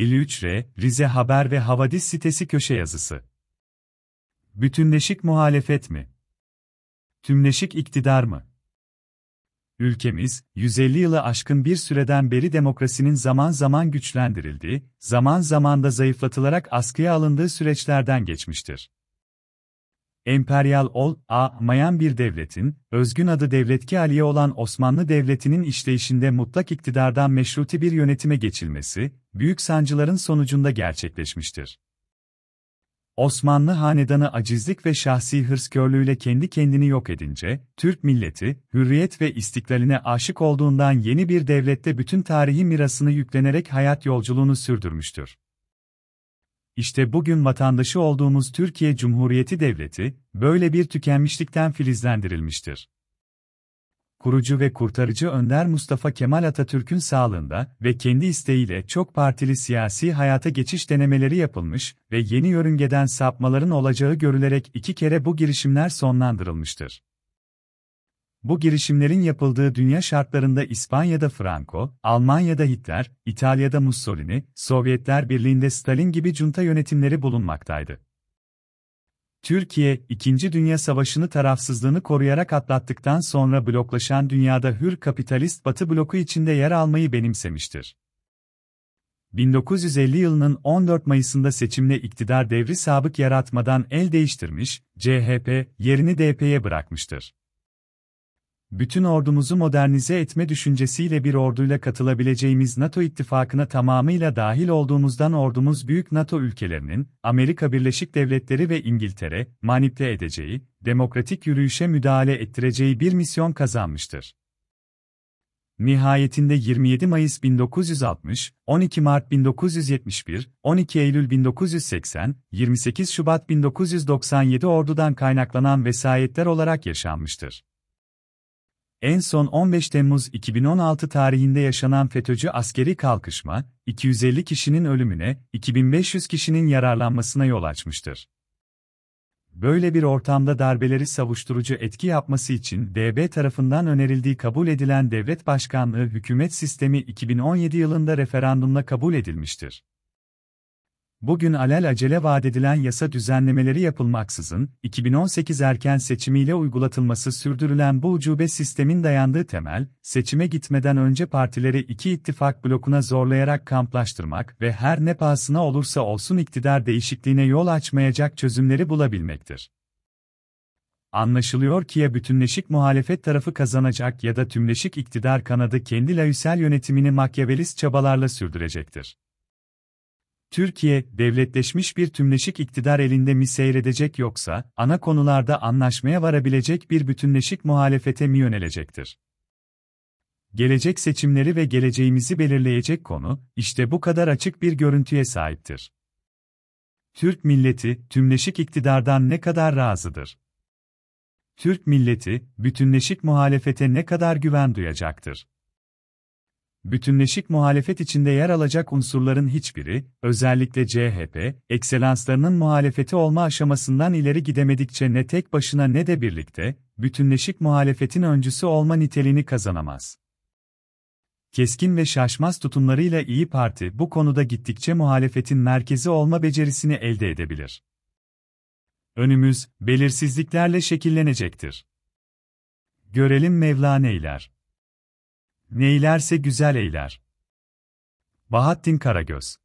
53R, Rize Haber ve Havadis sitesi köşe yazısı. Bütünleşik muhalefet mi? Tümleşik iktidar mı? Ülkemiz, 150 yılı aşkın bir süreden beri demokrasinin zaman zaman güçlendirildiği, zaman zaman da zayıflatılarak askıya alındığı süreçlerden geçmiştir. Emperyal ol, mayan bir devletin, özgün adı Devletki Aliye olan Osmanlı Devleti'nin işleyişinde mutlak iktidardan meşruti bir yönetime geçilmesi, büyük sancıların sonucunda gerçekleşmiştir. Osmanlı hanedanı acizlik ve şahsi hırskörlüğüyle kendi kendini yok edince, Türk milleti, hürriyet ve istiklaline aşık olduğundan yeni bir devlette bütün tarihi mirasını yüklenerek hayat yolculuğunu sürdürmüştür. İşte bugün vatandaşı olduğumuz Türkiye Cumhuriyeti Devleti, böyle bir tükenmişlikten filizlendirilmiştir. Kurucu ve kurtarıcı önder Mustafa Kemal Atatürk'ün sağlığında ve kendi isteğiyle çok partili siyasi hayata geçiş denemeleri yapılmış ve yeni yörüngeden sapmaların olacağı görülerek iki kere bu girişimler sonlandırılmıştır. Bu girişimlerin yapıldığı dünya şartlarında İspanya'da Franco, Almanya'da Hitler, İtalya'da Mussolini, Sovyetler Birliği'nde Stalin gibi junta yönetimleri bulunmaktaydı. Türkiye, İkinci Dünya Savaşı'nı tarafsızlığını koruyarak atlattıktan sonra bloklaşan dünyada hür kapitalist Batı bloku içinde yer almayı benimsemiştir. 1950 yılının 14 Mayıs'ında seçimle iktidar devri sabık yaratmadan el değiştirmiş, CHP, yerini DP'ye bırakmıştır bütün ordumuzu modernize etme düşüncesiyle bir orduyla katılabileceğimiz NATO ittifakına tamamıyla dahil olduğumuzdan ordumuz büyük NATO ülkelerinin, Amerika Birleşik Devletleri ve İngiltere, manipüle edeceği, demokratik yürüyüşe müdahale ettireceği bir misyon kazanmıştır. Nihayetinde 27 Mayıs 1960, 12 Mart 1971, 12 Eylül 1980, 28 Şubat 1997 ordudan kaynaklanan vesayetler olarak yaşanmıştır. En son 15 Temmuz 2016 tarihinde yaşanan FETÖ'cü askeri kalkışma, 250 kişinin ölümüne, 2500 kişinin yararlanmasına yol açmıştır. Böyle bir ortamda darbeleri savuşturucu etki yapması için DB tarafından önerildiği kabul edilen devlet başkanlığı hükümet sistemi 2017 yılında referandumla kabul edilmiştir. Bugün alel acele vaat edilen yasa düzenlemeleri yapılmaksızın, 2018 erken seçimiyle uygulatılması sürdürülen bu ucube sistemin dayandığı temel, seçime gitmeden önce partileri iki ittifak blokuna zorlayarak kamplaştırmak ve her ne pahasına olursa olsun iktidar değişikliğine yol açmayacak çözümleri bulabilmektir. Anlaşılıyor ki ya bütünleşik muhalefet tarafı kazanacak ya da tümleşik iktidar kanadı kendi laüsel yönetimini makyavelist çabalarla sürdürecektir. Türkiye, devletleşmiş bir tümleşik iktidar elinde mi seyredecek yoksa, ana konularda anlaşmaya varabilecek bir bütünleşik muhalefete mi yönelecektir? Gelecek seçimleri ve geleceğimizi belirleyecek konu, işte bu kadar açık bir görüntüye sahiptir. Türk milleti, tümleşik iktidardan ne kadar razıdır? Türk milleti, bütünleşik muhalefete ne kadar güven duyacaktır? Bütünleşik muhalefet içinde yer alacak unsurların hiçbiri, özellikle CHP, ekselanslarının muhalefeti olma aşamasından ileri gidemedikçe ne tek başına ne de birlikte, bütünleşik muhalefetin öncüsü olma niteliğini kazanamaz. Keskin ve şaşmaz tutumlarıyla İyi Parti bu konuda gittikçe muhalefetin merkezi olma becerisini elde edebilir. Önümüz, belirsizliklerle şekillenecektir. Görelim Mevla neyler. Neylerse güzel eyler. Bahattin Karagöz